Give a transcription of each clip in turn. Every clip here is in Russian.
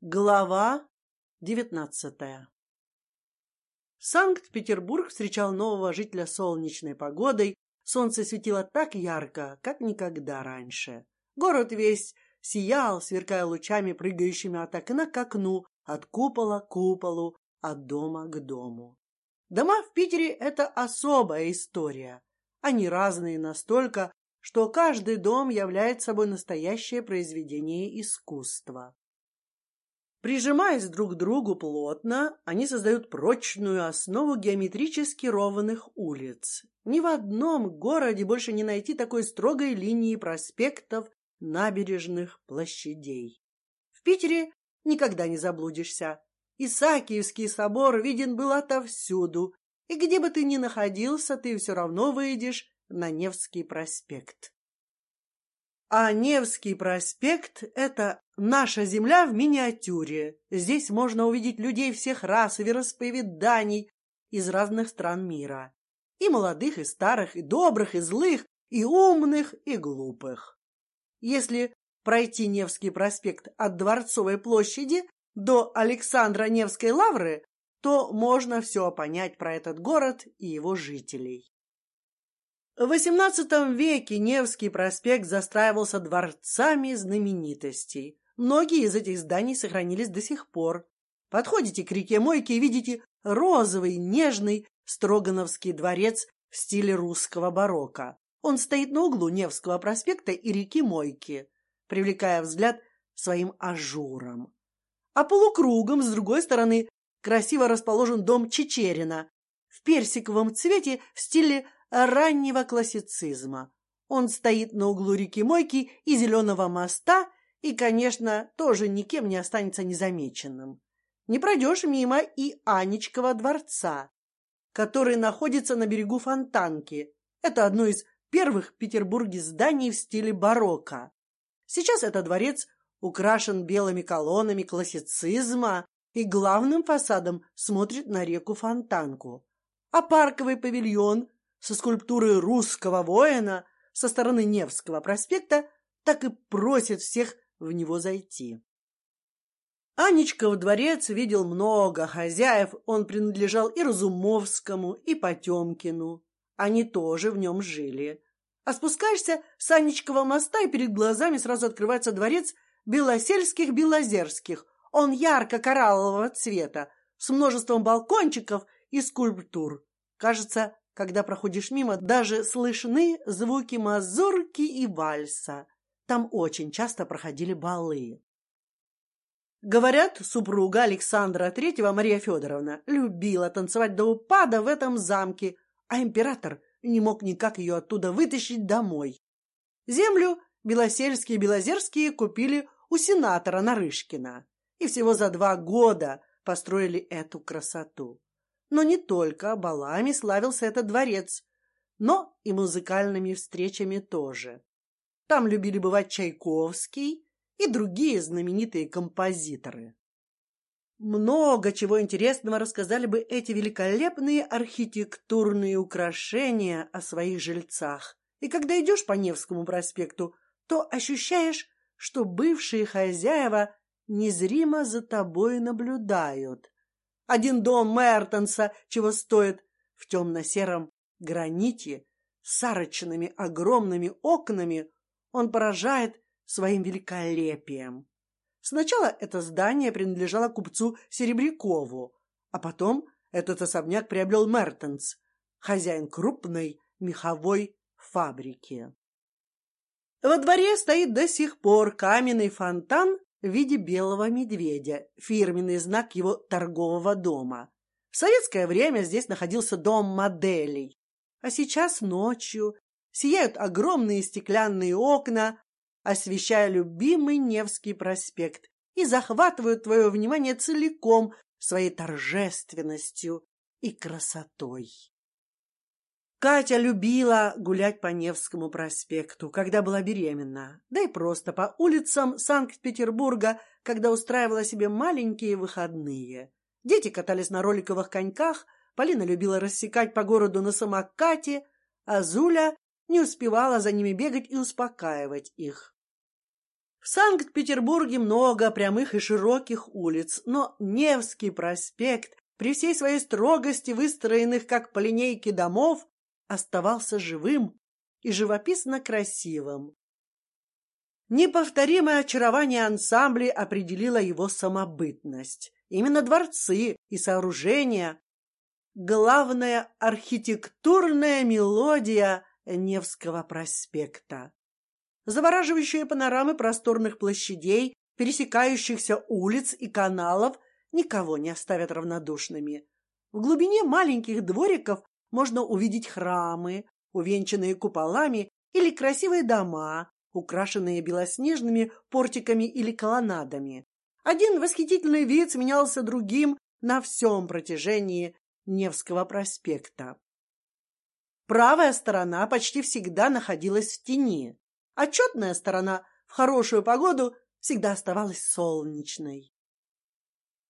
Глава девятнадцатая. Санкт-Петербург встречал нового жителя солнечной погодой. Солнце светило так ярко, как никогда раньше. Город весь сиял, сверкая лучами, прыгающими от окна к окну, от купола к куполу, от дома к дому. Дома в Питере – это особая история. Они разные настолько, что каждый дом является собой настоящее произведение искусства. Прижимаясь друг к другу плотно, они создают прочную основу геометрически ровных улиц. Ни в одном городе больше не найти такой строгой линии проспектов, набережных, площадей. В Питере никогда не заблудишься. Исаакиевский собор виден был отовсюду, и где бы ты ни находился, ты все равно выйдешь на Невский проспект. А Невский проспект – это наша земля в миниатюре. Здесь можно увидеть людей всех рас и вероисповеданий из разных стран мира. И молодых, и старых, и добрых, и злых, и умных, и глупых. Если пройти Невский проспект от Дворцовой площади до Александра Невской лавры, то можно все понять про этот город и его жителей. В XVIII веке Невский проспект застраивался дворцами знаменитостей. Многие из этих зданий сохранились до сих пор. Подходите к реке Мойке и видите розовый, нежный Строгановский дворец в стиле русского барокко. Он стоит на углу Невского проспекта и реки Мойки, привлекая взгляд своим ажуром. А полукругом, с другой стороны, красиво расположен дом Чичерина в персиковом цвете в стиле раннего классицизма. Он стоит на углу реки Мойки и Зеленого моста и, конечно, тоже никем не останется незамеченным. Не пройдешь мимо и Анечкова дворца, который находится на берегу Фонтанки. Это одно из первых в Петербурге зданий в стиле барокко. Сейчас этот дворец украшен белыми колоннами классицизма и главным фасадом смотрит на реку Фонтанку. А парковый павильон со скульптурой русского воина со стороны Невского проспекта так и просит всех в него зайти. Анечка в дворец видел много хозяев, он принадлежал и Разумовскому, и Потемкину. Они тоже в нем жили. А спускаешься с Анечкова моста, и перед глазами сразу открывается дворец Белосельских-Белозерских. Он ярко-кораллового цвета, с множеством балкончиков и скульптур. Кажется, когда проходишь мимо, даже слышны звуки мазурки и вальса. Там очень часто проходили балы. Говорят, супруга Александра Третьего Мария Федоровна любила танцевать до упада в этом замке, а император не мог никак ее оттуда вытащить домой. Землю Белосельские Белозерские купили у сенатора Нарышкина и всего за два года построили эту красоту. Но не только балами славился этот дворец, но и музыкальными встречами тоже. Там любили бывать Чайковский и другие знаменитые композиторы. Много чего интересного рассказали бы эти великолепные архитектурные украшения о своих жильцах. И когда идешь по Невскому проспекту, то ощущаешь, что бывшие хозяева незримо за тобой наблюдают, один дом Мертенса чего стоит в темно-сером граните с арочными огромными окнами, он поражает своим великолепием. Сначала это здание принадлежало купцу Серебрякову, а потом этот особняк приобрел Мертенс, хозяин крупной меховой фабрики. Во дворе стоит до сих пор каменный фонтан в виде белого медведя, фирменный знак его торгового дома. В советское время здесь находился дом моделей, а сейчас ночью сияют огромные стеклянные окна, освещая любимый Невский проспект и захватывают твое внимание целиком своей торжественностью и красотой. Катя любила гулять по Невскому проспекту, когда была беременна, да и просто по улицам Санкт-Петербурга, когда устраивала себе маленькие выходные. Дети катались на роликовых коньках, Полина любила рассекать по городу на самокате, а Зуля не успевала за ними бегать и успокаивать их. В Санкт-Петербурге много прямых и широких улиц, но Невский проспект при всей своей строгости выстроенных как по линейке домов оставался живым и живописно красивым. Неповторимое очарование ансамбля определило его самобытность. Именно дворцы и сооружения — главная архитектурная мелодия Невского проспекта. Завораживающие панорамы просторных площадей, пересекающихся улиц и каналов никого не оставят равнодушными. В глубине маленьких двориков можно увидеть храмы, увенчанные куполами, или красивые дома, украшенные белоснежными портиками или колоннадами. Один восхитительный вид сменялся другим на всем протяжении Невского проспекта. Правая сторона почти всегда находилась в тени, а четная сторона в хорошую погоду всегда оставалась солнечной.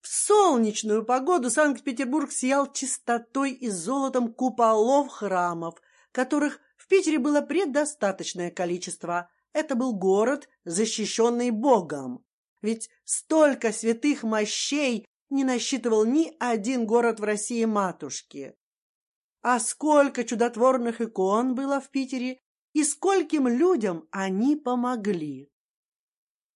В солнечную погоду Санкт-Петербург сиял чистотой и золотом куполов храмов, которых в Питере было предостаточное количество. Это был город, защищенный Богом. Ведь столько святых мощей не насчитывал ни один город в России матушки. А сколько чудотворных икон было в Питере, и скольким людям они помогли.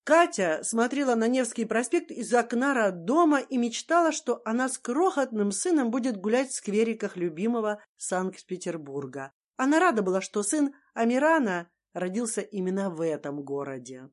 Катя смотрела на Невский проспект из окна роддома и мечтала, что она с крохотным сыном будет гулять в сквериках любимого Санкт-Петербурга. Она рада была, что сын Амирана родился именно в этом городе.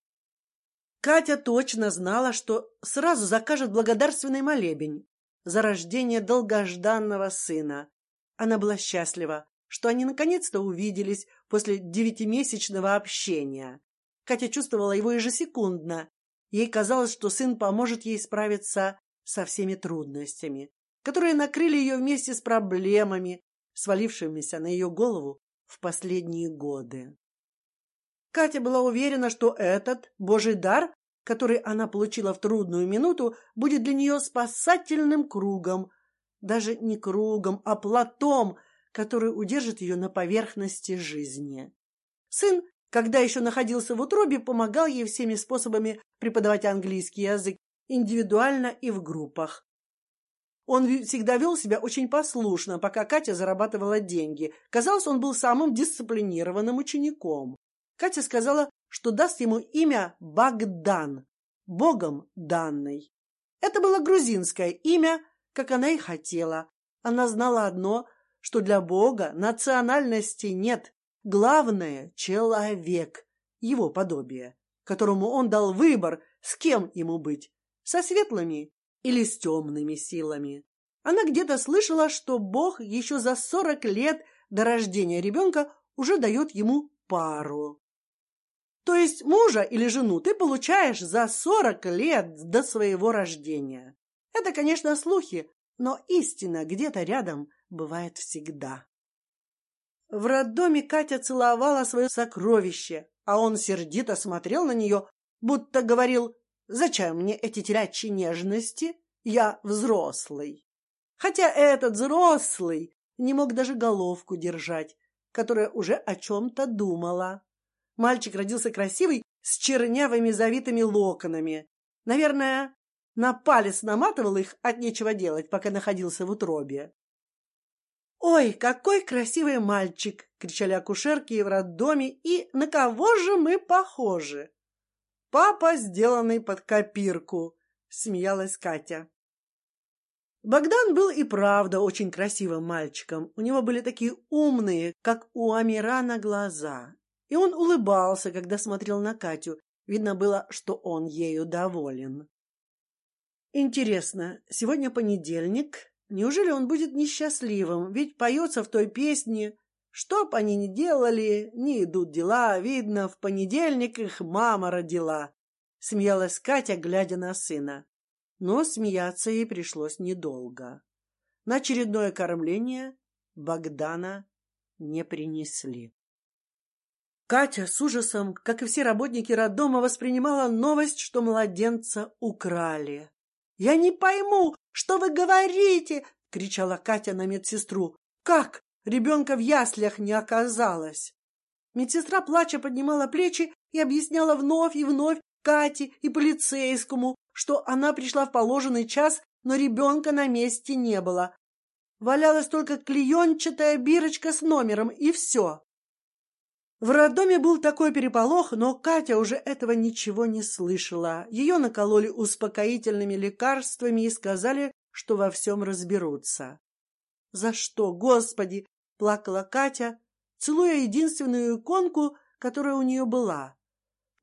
Катя точно знала, что сразу закажет благодарственный молебень за рождение долгожданного сына. Она была счастлива, что они наконец-то увиделись после девятимесячного общения. Катя чувствовала его ежесекундно. Ей казалось, что сын поможет ей справиться со всеми трудностями, которые накрыли ее вместе с проблемами, свалившимися на ее голову в последние годы. Катя была уверена, что этот Божий дар, который она получила в трудную минуту, будет для нее спасательным кругом, даже не кругом, а платом, который удержит ее на поверхности жизни. Сын когда еще находился в утробе, помогал ей всеми способами преподавать английский язык индивидуально и в группах. Он всегда вел себя очень послушно, пока Катя зарабатывала деньги. Казалось, он был самым дисциплинированным учеником. Катя сказала, что даст ему имя Богдан, Богом данный. Это было грузинское имя, как она и хотела. Она знала одно, что для Бога национальности нет, Главное — человек, его подобие, которому он дал выбор, с кем ему быть, со светлыми или с темными силами. Она где-то слышала, что Бог еще за сорок лет до рождения ребенка уже дает ему пару. То есть мужа или жену ты получаешь за сорок лет до своего рождения. Это, конечно, слухи, но истина где-то рядом бывает всегда. В роддоме Катя целовала свое сокровище, а он сердито смотрел на нее, будто говорил, «Зачем мне эти телячьи нежности? Я взрослый». Хотя этот взрослый не мог даже головку держать, которая уже о чем-то думала. Мальчик родился красивый, с чернявыми завитыми локонами. Наверное, на палец наматывал их от нечего делать, пока находился в утробе. «Ой, какой красивый мальчик!» — кричали акушерки в роддоме. «И на кого же мы похожи?» «Папа, сделанный под копирку!» — смеялась Катя. Богдан был и правда очень красивым мальчиком. У него были такие умные, как у Амирана, глаза. И он улыбался, когда смотрел на Катю. Видно было, что он ею доволен. Интересно, сегодня понедельник, Неужели он будет несчастливым? Ведь поется в той песне «Что б они ни делали, не идут дела, видно, в понедельник их мама родила». Смеялась Катя, глядя на сына. Но смеяться ей пришлось недолго. На очередное кормление Богдана не принесли. Катя с ужасом, как и все работники роддома, воспринимала новость, что младенца украли. «Я не пойму, что вы говорите?» — кричала Катя на медсестру. «Как? Ребенка в яслях не оказалось!» Медсестра, плача, поднимала плечи и объясняла вновь и вновь, Кате и полицейскому, что она пришла в положенный час, но ребенка на месте не было. Валялась только клеенчатая бирочка с номером и все. В роддоме был такой переполох, но Катя уже этого ничего не слышала. Ее накололи успокоительными лекарствами и сказали, что во всем разберутся. За что, Господи, плакала Катя, целуя единственную иконку, которая у нее была.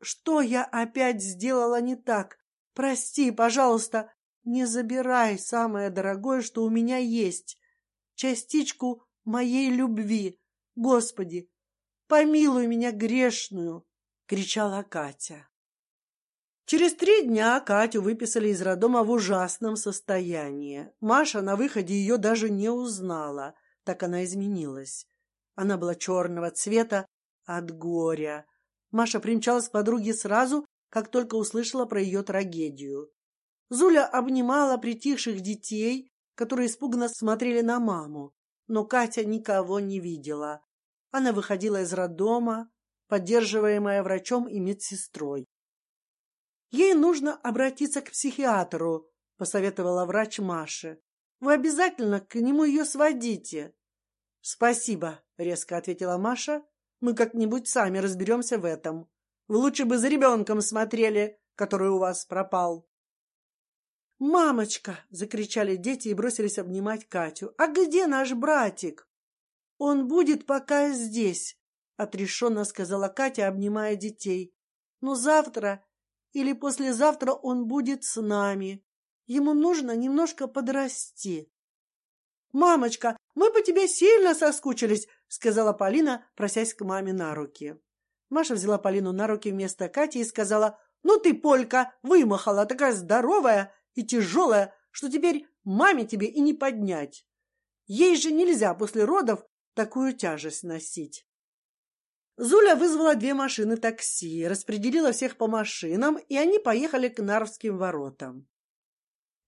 Что я опять сделала не так? Прости, пожалуйста, не забирай самое дорогое, что у меня есть, частичку моей любви, Господи, помилуй меня грешную, кричала Катя. Через три дня Катю выписали из роддома в ужасном состоянии. Маша на выходе ее даже не узнала, так она изменилась. Она была черного цвета от горя. Маша примчалась к подруге сразу, как только услышала про ее трагедию. Зуля обнимала притихших детей, которые испуганно смотрели на маму, но Катя никого не видела. Она выходила из роддома, поддерживаемая врачом и медсестрой. Ей нужно обратиться к психиатру, посоветовала врач Маше. Вы обязательно к нему ее сводите. Спасибо, резко ответила Маша. Мы как-нибудь сами разберемся в этом. Вы лучше бы за ребенком смотрели, который у вас пропал. Мамочка! закричали дети и бросились обнимать Катю. А где наш братик? Он будет пока здесь, отрешенно сказала Катя, обнимая детей. Но завтра или послезавтра он будет с нами. Ему нужно немножко подрасти. Мамочка, мы по тебе сильно соскучились, сказала Полина, просясь к маме на руки. Маша взяла Полину на руки вместо Кати и сказала: "Ну ты, Полька, вымахала, такая здоровая и тяжелая, что теперь маме тебе и не поднять. Ей же нельзя после родов такую тяжесть носить". Зуля вызвала две машины такси, распределила всех по машинам, и они поехали к Нарвским воротам.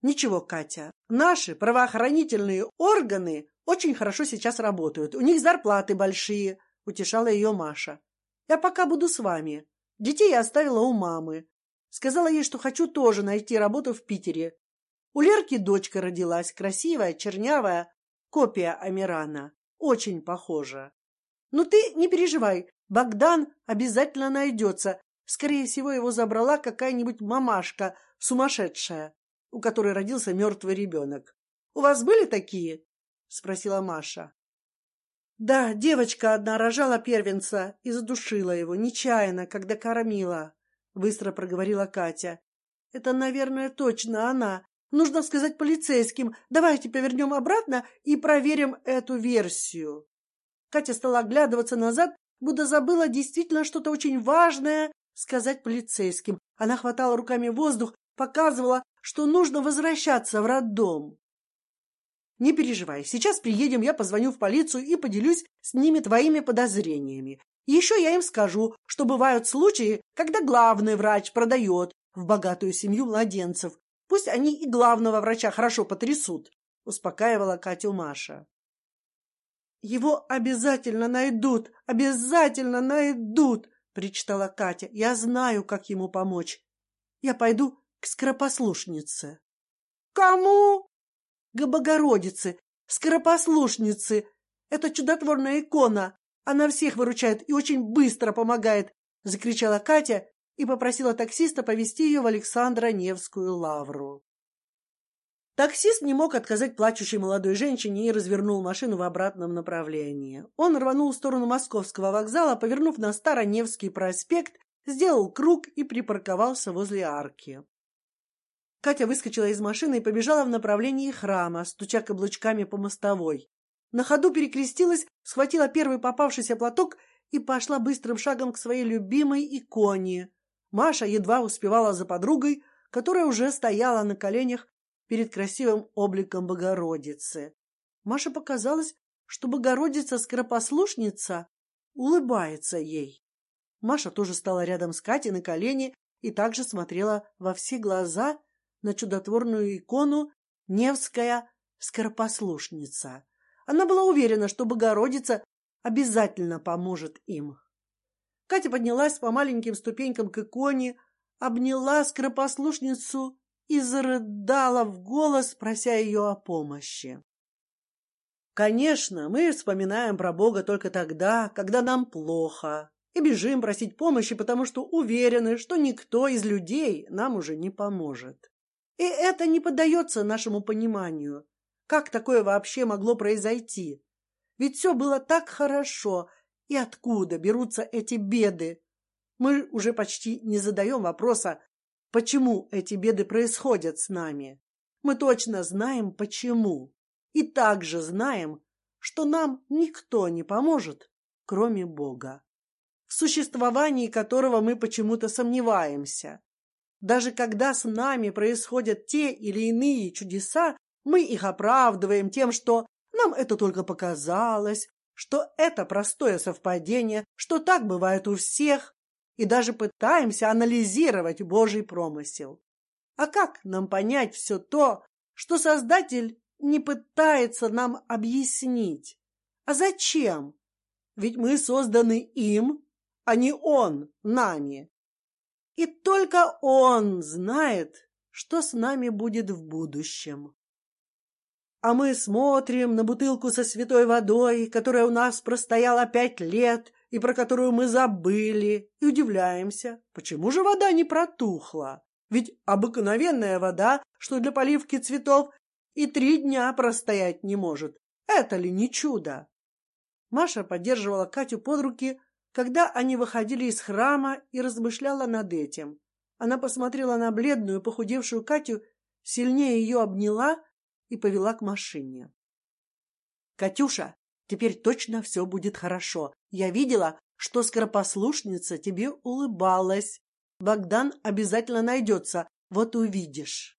Ничего, Катя, наши правоохранительные органы очень хорошо сейчас работают. У них зарплаты большие, утешала ее Маша. Я пока буду с вами. Детей я оставила у мамы. Сказала ей, что хочу тоже найти работу в Питере. У Лерки дочка родилась, красивая, чернявая, копия Амирана, очень похожа. Ну ты не переживай, Богдан обязательно найдется. Скорее всего, его забрала какая-нибудь мамашка сумасшедшая, у которой родился мертвый ребенок. У вас были такие? спросила Маша. Да, девочка одна рожала первенца и задушила его нечаянно, когда кормила. Быстро проговорила Катя. Это, наверное, точно она. Нужно сказать полицейским. Давайте повернем обратно и проверим эту версию. Катя стала оглядываться назад будто забыла действительно что-то очень важное сказать полицейским. Она хватала руками воздух, показывала, что нужно возвращаться в роддом. Не переживай, сейчас приедем, я позвоню в полицию и поделюсь с ними твоими подозрениями. Еще я им скажу, что бывают случаи, когда главный врач продает в богатую семью младенцев. Пусть они и главного врача хорошо потрясут, успокаивала Катю Маша. Его обязательно найдут, обязательно найдут, причитала Катя. Я знаю, как ему помочь. Я пойду к скоропослушнице. Кому? К Богородице, скоропослушнице. Это чудотворная икона. Она всех выручает и очень быстро помогает, закричала Катя и попросила таксиста повезти ее в Александра Невскую лавру. Таксист не мог отказать плачущей молодой женщине и развернул машину в обратном направлении. Он рванул в сторону Московского вокзала, повернув на Староневский проспект, сделал круг и припарковался возле арки. Катя выскочила из машины и побежала в направлении храма, стуча каблучками по мостовой. На ходу перекрестилась, схватила первый попавшийся платок и пошла быстрым шагом к своей любимой иконе. Маша едва успевала за подругой, которая уже стояла на коленях перед красивым обликом Богородицы. Маше показалось, что Богородица-скоропослушница улыбается ей. Маша тоже стала рядом с Катей на колени и также смотрела во все глаза на чудотворную икону Невская скоропослушница. Она была уверена, что Богородица обязательно поможет им. Катя поднялась по маленьким ступенькам к иконе, обняла скоропослушницу и зарыдала в голос, прося ее о помощи. Конечно, мы вспоминаем про Бога только тогда, когда нам плохо, и бежим просить помощи, потому что уверены, что никто из людей нам уже не поможет. И это не поддается нашему пониманию. Как такое вообще могло произойти? Ведь все было так хорошо, и откуда берутся эти беды? Мы уже почти не задаем вопроса, почему эти беды происходят с нами. Мы точно знаем почему, и также знаем, что нам никто не поможет, кроме Бога, в существовании которого мы почему-то сомневаемся. Даже когда с нами происходят те или иные чудеса, мы их оправдываем тем, что нам это только показалось, что это простое совпадение, что так бывает у всех, и даже пытаемся анализировать Божий промысел. А как нам понять все то, что Создатель не пытается нам объяснить? А зачем? Ведь мы созданы им, а не он нами. И только он знает, что с нами будет в будущем. А мы смотрим на бутылку со святой водой, которая у нас простояла пять лет и про которую мы забыли, и удивляемся, почему же вода не протухла? Ведь обыкновенная вода, что для поливки цветов, и три дня простоять не может. Это ли не чудо? Маша поддерживала Катю под руки, когда они выходили из храма и размышляла над этим. Она посмотрела на бледную, похудевшую Катю, сильнее ее обняла и повела к машине. Катюша, теперь точно все будет хорошо. Я видела, что скоропослушница тебе улыбалась. Богдан обязательно найдется, вот увидишь.